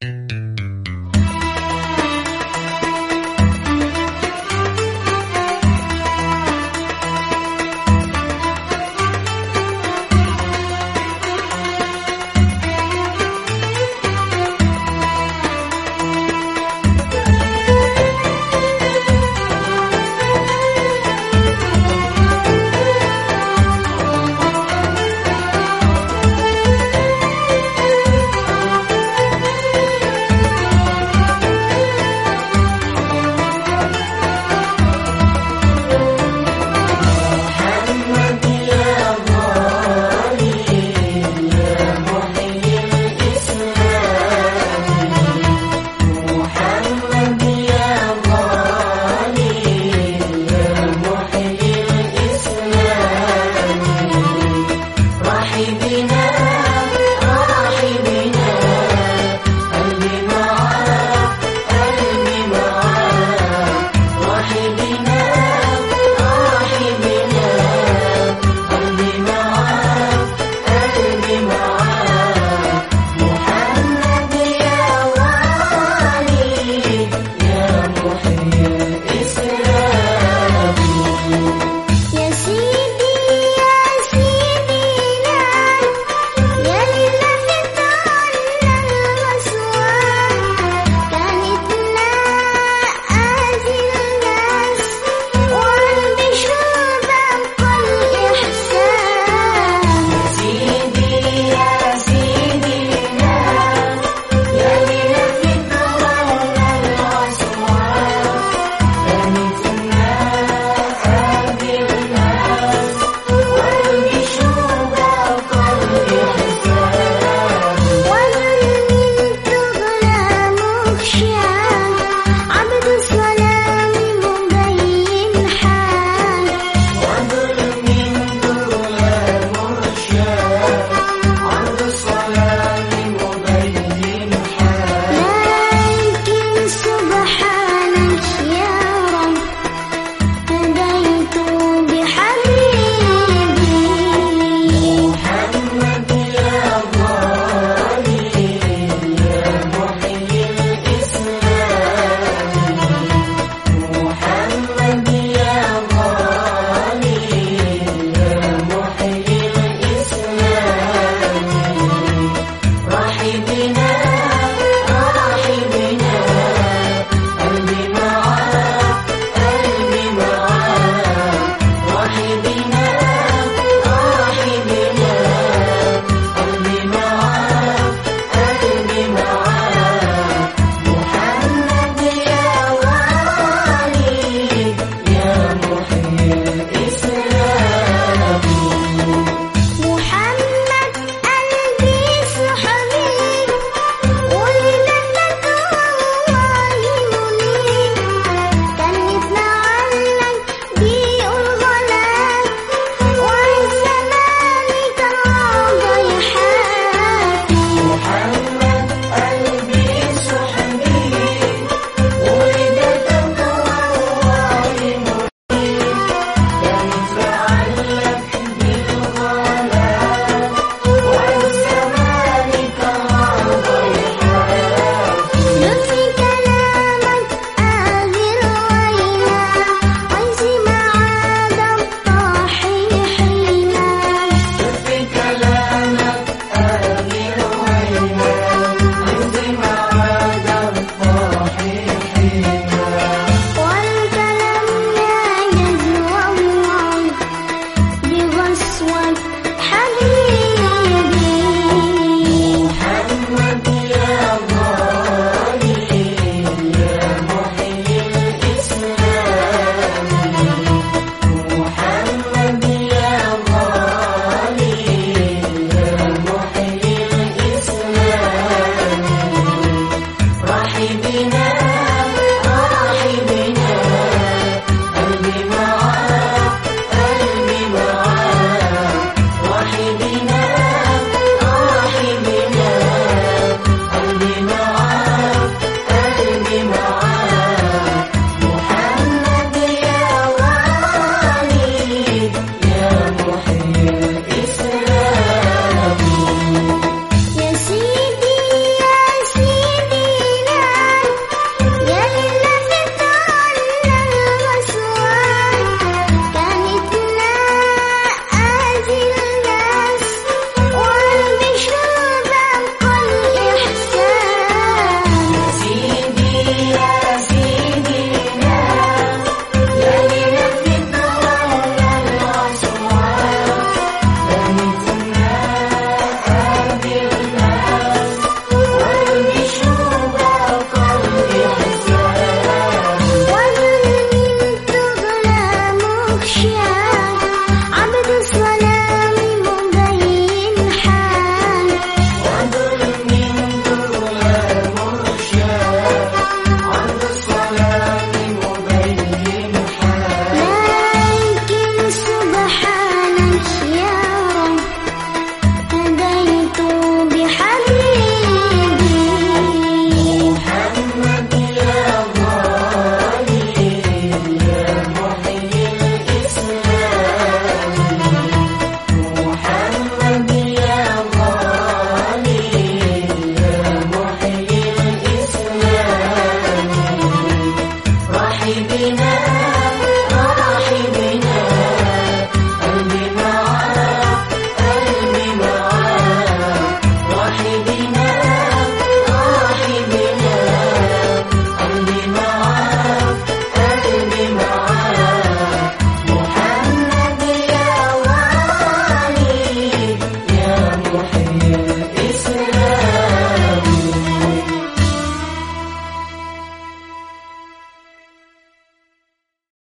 Mm-hmm.